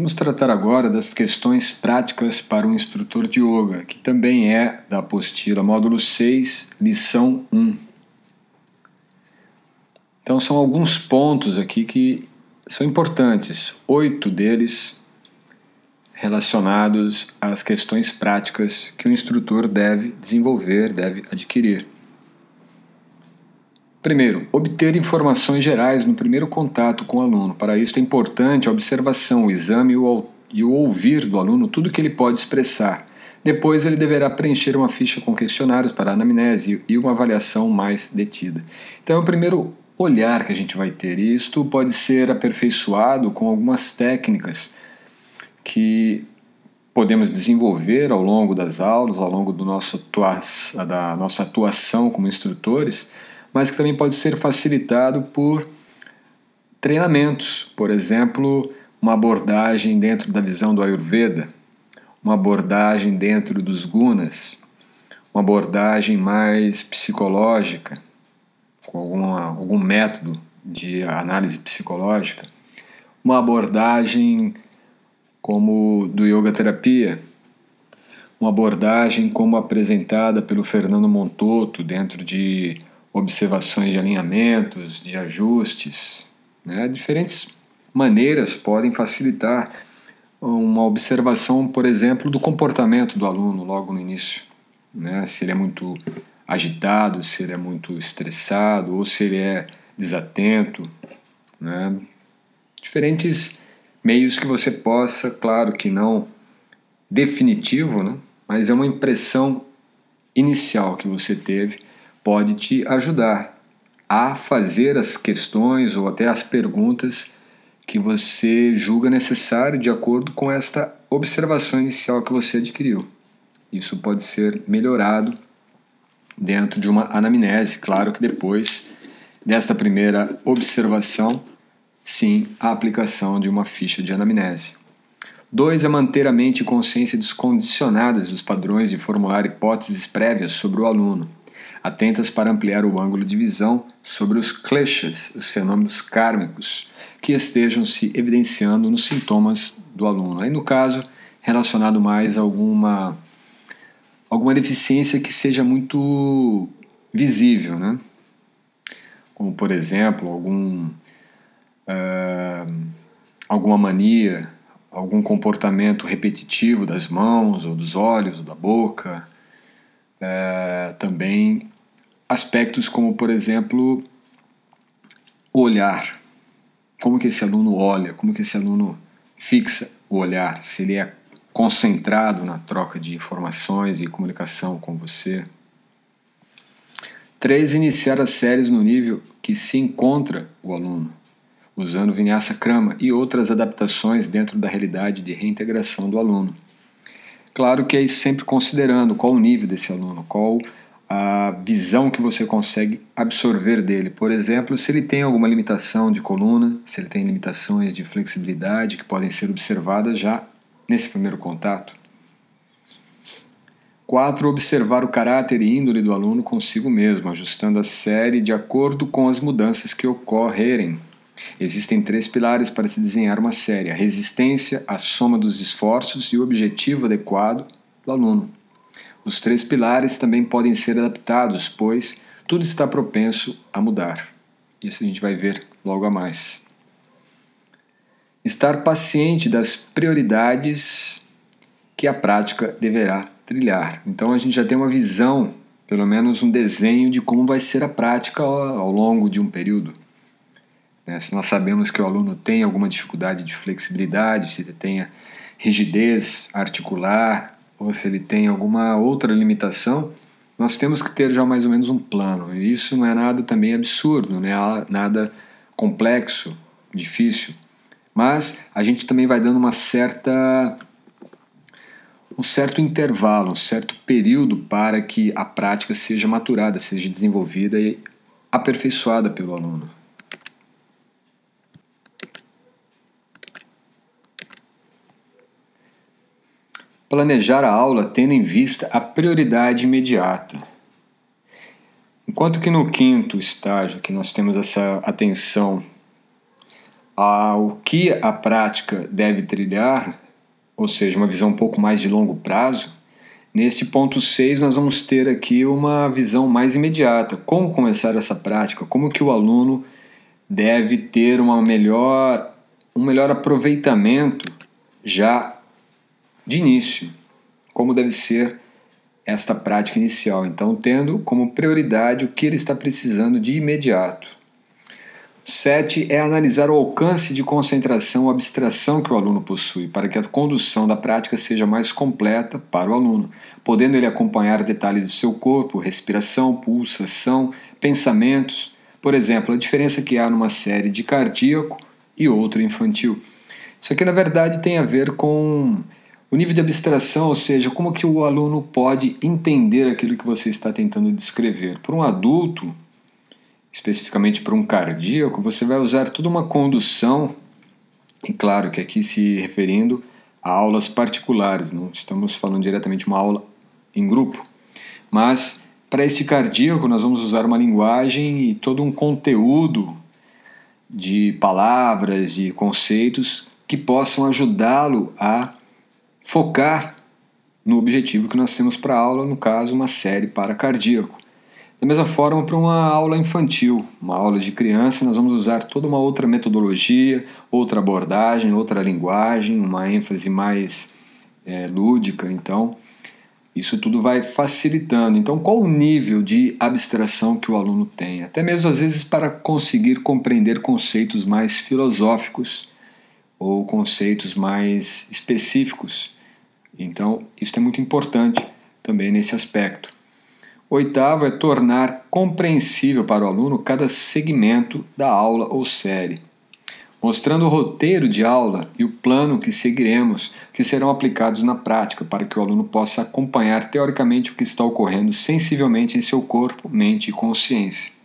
Vamos tratar agora das questões práticas para o instrutor de yoga, que também é da apostila módulo 6, lição 1. Então são alguns pontos aqui que são importantes, oito deles relacionados às questões práticas que o instrutor deve desenvolver, deve adquirir. Primeiro, obter informações gerais no primeiro contato com o aluno. Para isso é importante a observação, o exame e o ouvir do aluno tudo que ele pode expressar. Depois ele deverá preencher uma ficha com questionários para anamnese e uma avaliação mais detida. Então é o primeiro olhar que a gente vai ter. E isto pode ser aperfeiçoado com algumas técnicas que podemos desenvolver ao longo das aulas, ao longo do nosso da nossa atuação como instrutores mas que também pode ser facilitado por treinamentos, por exemplo, uma abordagem dentro da visão do Ayurveda, uma abordagem dentro dos gunas, uma abordagem mais psicológica, com alguma, algum método de análise psicológica, uma abordagem como do yoga terapia, uma abordagem como apresentada pelo Fernando Montoto dentro de observações de alinhamentos, de ajustes. Né? Diferentes maneiras podem facilitar uma observação, por exemplo, do comportamento do aluno logo no início. Né? Se ele é muito agitado, se ele é muito estressado ou se ele é desatento. Né? Diferentes meios que você possa, claro que não definitivo, né? mas é uma impressão inicial que você teve pode te ajudar a fazer as questões ou até as perguntas que você julga necessário de acordo com esta observação inicial que você adquiriu. Isso pode ser melhorado dentro de uma anamnese, claro que depois desta primeira observação, sim, a aplicação de uma ficha de anamnese. Dois é manter a mente e consciência descondicionadas dos padrões de formular hipóteses prévias sobre o aluno atentas para ampliar o ângulo de visão sobre os kleshas, os fenômenos kármicos, que estejam se evidenciando nos sintomas do aluno. Aí, no caso, relacionado mais a alguma, alguma deficiência que seja muito visível, né? como, por exemplo, algum, uh, alguma mania, algum comportamento repetitivo das mãos, ou dos olhos, ou da boca, é, também aspectos como, por exemplo, o olhar. Como que esse aluno olha, como que esse aluno fixa o olhar, se ele é concentrado na troca de informações e comunicação com você. Três, iniciar as séries no nível que se encontra o aluno, usando Vinyasa Krama e outras adaptações dentro da realidade de reintegração do aluno. Claro que é sempre considerando qual o nível desse aluno, qual a visão que você consegue absorver dele. Por exemplo, se ele tem alguma limitação de coluna, se ele tem limitações de flexibilidade que podem ser observadas já nesse primeiro contato. 4. Observar o caráter e índole do aluno consigo mesmo, ajustando a série de acordo com as mudanças que ocorrerem Existem três pilares para se desenhar uma série: a resistência, a soma dos esforços e o objetivo adequado do aluno. Os três pilares também podem ser adaptados, pois tudo está propenso a mudar. Isso a gente vai ver logo a mais. Estar paciente das prioridades que a prática deverá trilhar. Então a gente já tem uma visão, pelo menos um desenho de como vai ser a prática ao longo de um período. Né? Se nós sabemos que o aluno tem alguma dificuldade de flexibilidade, se ele tenha rigidez articular, ou se ele tem alguma outra limitação, nós temos que ter já mais ou menos um plano. E isso não é nada também absurdo, não é nada complexo, difícil. Mas a gente também vai dando uma certa um certo intervalo, um certo período para que a prática seja maturada, seja desenvolvida e aperfeiçoada pelo aluno. Planejar a aula tendo em vista a prioridade imediata. Enquanto que no quinto estágio, que nós temos essa atenção ao que a prática deve trilhar, ou seja, uma visão um pouco mais de longo prazo, neste ponto 6 nós vamos ter aqui uma visão mais imediata. Como começar essa prática? Como que o aluno deve ter uma melhor, um melhor aproveitamento já de início? Como deve ser esta prática inicial? Então, tendo como prioridade o que ele está precisando de imediato. Sete é analisar o alcance de concentração ou abstração que o aluno possui, para que a condução da prática seja mais completa para o aluno, podendo ele acompanhar detalhes do seu corpo, respiração, pulsação, pensamentos. Por exemplo, a diferença que há numa série de cardíaco e outra infantil. Isso aqui, na verdade, tem a ver com o nível de abstração, ou seja, como que o aluno pode entender aquilo que você está tentando descrever. Para um adulto, especificamente para um cardíaco, você vai usar toda uma condução, e claro que aqui se referindo a aulas particulares, não estamos falando diretamente uma aula em grupo, mas para esse cardíaco nós vamos usar uma linguagem e todo um conteúdo de palavras, de conceitos que possam ajudá-lo a focar no objetivo que nós temos para a aula, no caso, uma série para cardíaco. Da mesma forma, para uma aula infantil, uma aula de criança, nós vamos usar toda uma outra metodologia, outra abordagem, outra linguagem, uma ênfase mais é, lúdica. Então, isso tudo vai facilitando. Então, qual o nível de abstração que o aluno tem? Até mesmo às vezes para conseguir compreender conceitos mais filosóficos ou conceitos mais específicos. Então, isso é muito importante também nesse aspecto. Oitavo é tornar compreensível para o aluno cada segmento da aula ou série, mostrando o roteiro de aula e o plano que seguiremos, que serão aplicados na prática, para que o aluno possa acompanhar teoricamente o que está ocorrendo sensivelmente em seu corpo, mente e consciência.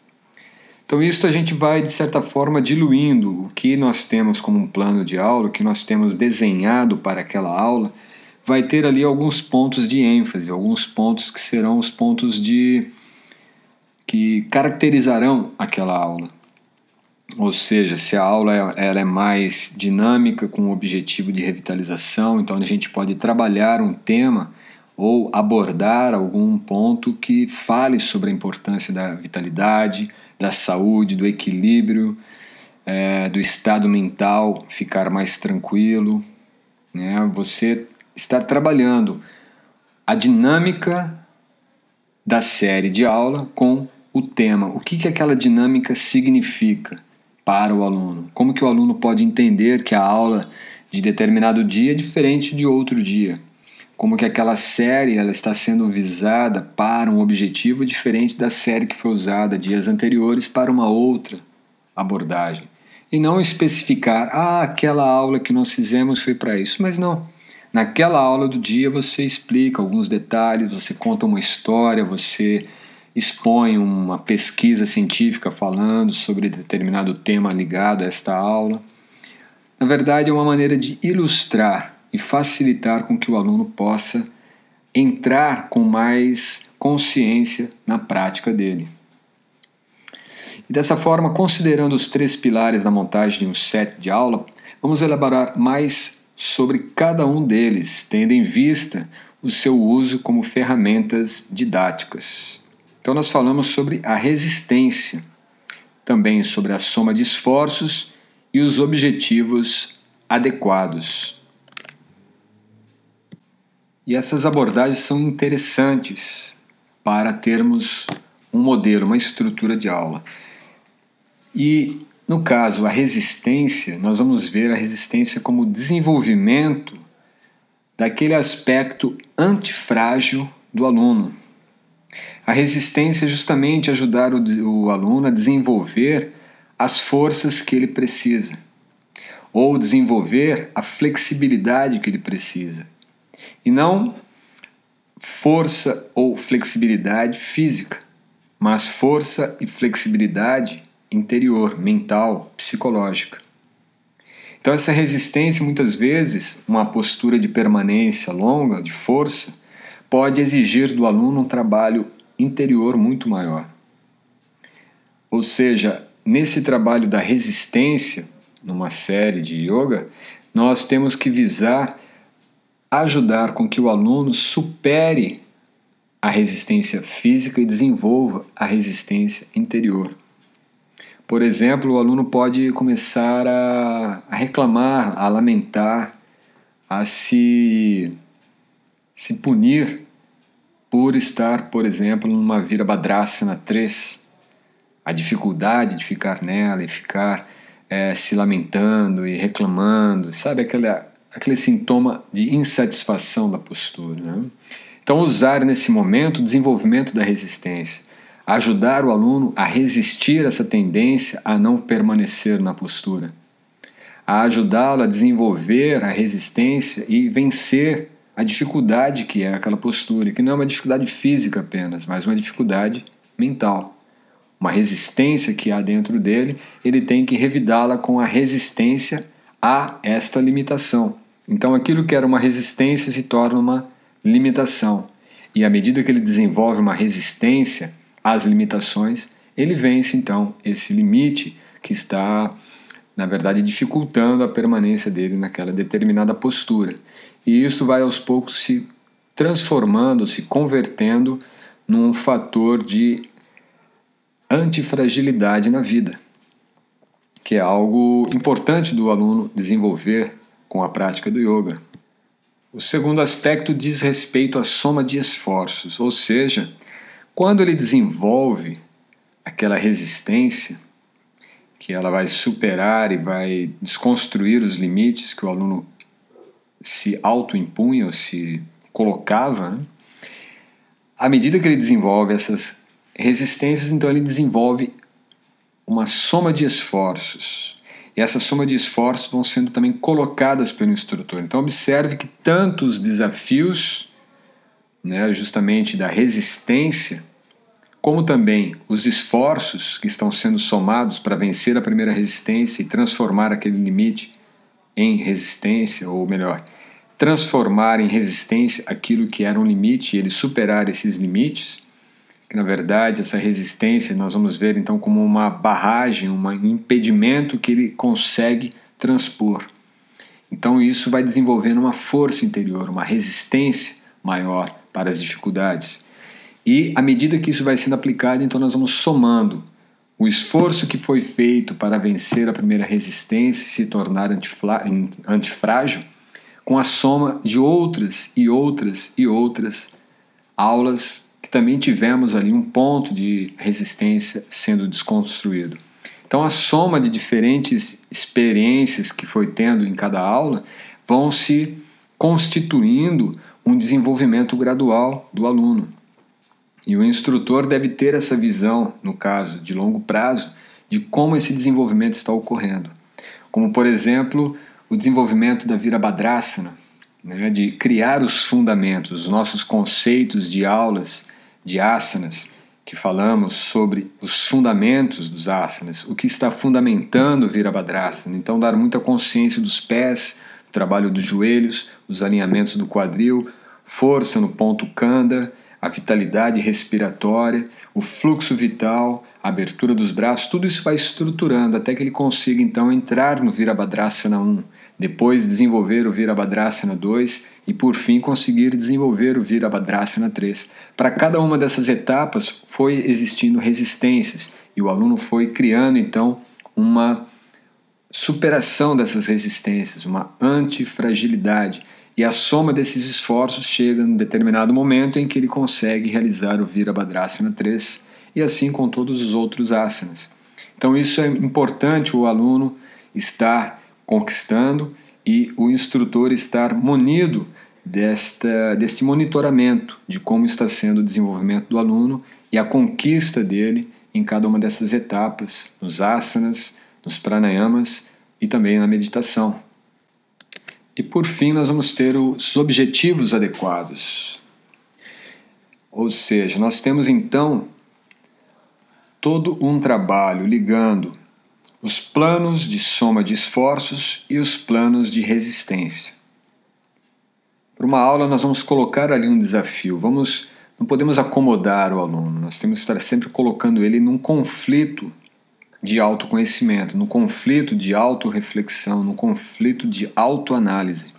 Então, isso a gente vai, de certa forma, diluindo o que nós temos como um plano de aula, o que nós temos desenhado para aquela aula vai ter ali alguns pontos de ênfase, alguns pontos que serão os pontos de que caracterizarão aquela aula. Ou seja, se a aula ela é mais dinâmica, com o objetivo de revitalização, então a gente pode trabalhar um tema ou abordar algum ponto que fale sobre a importância da vitalidade, da saúde, do equilíbrio, é, do estado mental, ficar mais tranquilo. Né? Você estar trabalhando a dinâmica da série de aula com o tema. O que, que aquela dinâmica significa para o aluno? Como que o aluno pode entender que a aula de determinado dia é diferente de outro dia? Como que aquela série ela está sendo visada para um objetivo diferente da série que foi usada dias anteriores para uma outra abordagem. E não especificar, ah, aquela aula que nós fizemos foi para isso, mas não. Naquela aula do dia você explica alguns detalhes, você conta uma história, você expõe uma pesquisa científica falando sobre determinado tema ligado a esta aula. Na verdade, é uma maneira de ilustrar e facilitar com que o aluno possa entrar com mais consciência na prática dele. E dessa forma, considerando os três pilares da montagem de um set de aula, vamos elaborar mais sobre cada um deles, tendo em vista o seu uso como ferramentas didáticas. Então, nós falamos sobre a resistência, também sobre a soma de esforços e os objetivos adequados. E essas abordagens são interessantes para termos um modelo, uma estrutura de aula. E no caso, a resistência, nós vamos ver a resistência como desenvolvimento daquele aspecto antifrágil do aluno. A resistência é justamente ajudar o, o aluno a desenvolver as forças que ele precisa, ou desenvolver a flexibilidade que ele precisa, e não força ou flexibilidade física, mas força e flexibilidade interior, mental, psicológica. Então, essa resistência, muitas vezes, uma postura de permanência longa, de força, pode exigir do aluno um trabalho interior muito maior. Ou seja, nesse trabalho da resistência, numa série de yoga, nós temos que visar ajudar com que o aluno supere a resistência física e desenvolva a resistência interior. Por exemplo, o aluno pode começar a, a reclamar, a lamentar, a se, se punir por estar, por exemplo, numa Virabhadrasana 3. A dificuldade de ficar nela e ficar é, se lamentando e reclamando, sabe aquele, aquele sintoma de insatisfação da postura. Né? Então, usar nesse momento o desenvolvimento da resistência ajudar o aluno a resistir essa tendência a não permanecer na postura, a ajudá-lo a desenvolver a resistência e vencer a dificuldade que é aquela postura, que não é uma dificuldade física apenas, mas uma dificuldade mental. Uma resistência que há dentro dele, ele tem que revidá-la com a resistência a esta limitação. Então, aquilo que era uma resistência se torna uma limitação. E à medida que ele desenvolve uma resistência, as limitações, ele vence então esse limite que está, na verdade, dificultando a permanência dele naquela determinada postura. E isso vai aos poucos se transformando, se convertendo num fator de antifragilidade na vida, que é algo importante do aluno desenvolver com a prática do yoga. O segundo aspecto diz respeito à soma de esforços, ou seja, quando ele desenvolve aquela resistência, que ela vai superar e vai desconstruir os limites que o aluno se autoimpunha ou se colocava, né? à medida que ele desenvolve essas resistências, então ele desenvolve uma soma de esforços. E essa soma de esforços vão sendo também colocadas pelo instrutor. Então observe que tanto os desafios né, justamente da resistência, como também os esforços que estão sendo somados para vencer a primeira resistência e transformar aquele limite em resistência, ou melhor, transformar em resistência aquilo que era um limite e ele superar esses limites, que na verdade essa resistência nós vamos ver então como uma barragem, um impedimento que ele consegue transpor. Então isso vai desenvolvendo uma força interior, uma resistência maior para as dificuldades. E à medida que isso vai sendo aplicado, então nós vamos somando o esforço que foi feito para vencer a primeira resistência e se tornar antifrágil com a soma de outras e outras e outras aulas também tivemos ali um ponto de resistência sendo desconstruído. Então a soma de diferentes experiências que foi tendo em cada aula vão se constituindo um desenvolvimento gradual do aluno. E o instrutor deve ter essa visão, no caso de longo prazo, de como esse desenvolvimento está ocorrendo. Como, por exemplo, o desenvolvimento da Virabhadrasana, né, de criar os fundamentos, os nossos conceitos de aulas de asanas, que falamos sobre os fundamentos dos asanas, o que está fundamentando o Virabhadrasana. Então, dar muita consciência dos pés, trabalho dos joelhos, os alinhamentos do quadril, força no ponto kanda, a vitalidade respiratória, o fluxo vital, a abertura dos braços, tudo isso vai estruturando até que ele consiga então entrar no Virabhadrasana 1, depois desenvolver o Virabhadrasana 2 e por fim conseguir desenvolver o Virabhadrasana 3. Para cada uma dessas etapas foi existindo resistências e o aluno foi criando então uma superação dessas resistências, uma antifragilidade. E a soma desses esforços chega em determinado momento em que ele consegue realizar o Virabhadrasana 3 e assim com todos os outros asanas. Então isso é importante o aluno estar conquistando e o instrutor estar munido desta, deste monitoramento de como está sendo o desenvolvimento do aluno e a conquista dele em cada uma dessas etapas, nos asanas, nos pranayamas e também na meditação. E por fim, nós vamos ter os objetivos adequados. Ou seja, nós temos então todo um trabalho ligando os planos de soma de esforços e os planos de resistência. Para uma aula, nós vamos colocar ali um desafio. Vamos, não podemos acomodar o aluno, nós temos que estar sempre colocando ele num conflito de autoconhecimento, no conflito de autorreflexão, no conflito de autoanálise.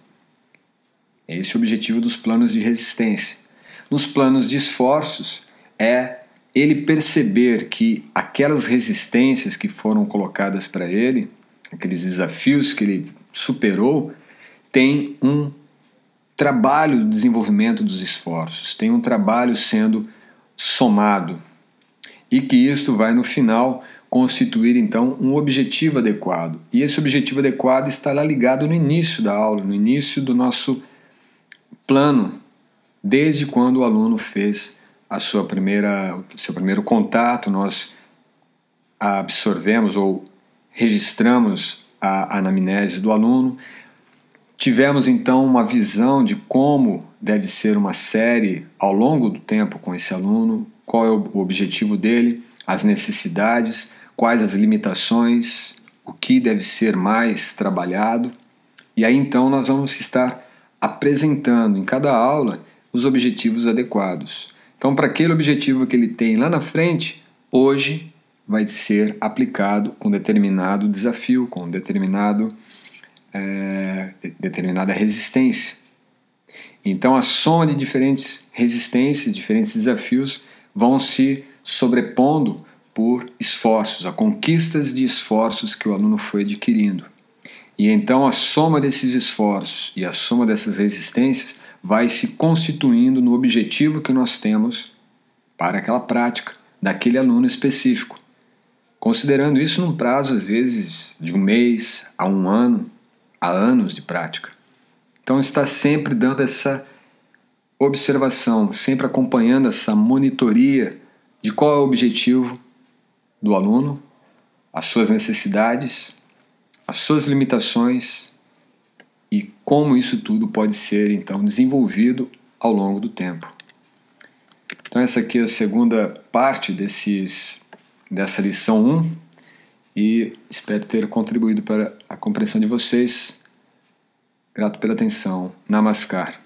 É esse o objetivo dos planos de resistência. Nos planos de esforços, é ele perceber que aquelas resistências que foram colocadas para ele, aqueles desafios que ele superou, tem um trabalho de desenvolvimento dos esforços, tem um trabalho sendo somado e que isto vai no final constituir então um objetivo adequado. E esse objetivo adequado está lá ligado no início da aula, no início do nosso plano, desde quando o aluno fez a sua primeira, seu primeiro contato, nós absorvemos ou registramos a anamnese do aluno. Tivemos então uma visão de como deve ser uma série ao longo do tempo com esse aluno, qual é o objetivo dele, as necessidades, quais as limitações, o que deve ser mais trabalhado. E aí então nós vamos estar apresentando em cada aula os objetivos adequados. Então, para aquele objetivo que ele tem lá na frente, hoje vai ser aplicado com determinado desafio, com determinado, é, determinada resistência. Então, a soma de diferentes resistências, diferentes desafios vão se sobrepondo por esforços, a conquistas de esforços que o aluno foi adquirindo. E então a soma desses esforços e a soma dessas resistências vai se constituindo no objetivo que nós temos para aquela prática daquele aluno específico. Considerando isso num prazo, às vezes, de um mês a um ano, a anos de prática. Então, está sempre dando essa observação, sempre acompanhando essa monitoria de qual é o objetivo do aluno, as suas necessidades, as suas limitações e como isso tudo pode ser então desenvolvido ao longo do tempo. Então essa aqui é a segunda parte desses dessa lição 1 e espero ter contribuído para a compreensão de vocês. Grato pela atenção. Namaskar.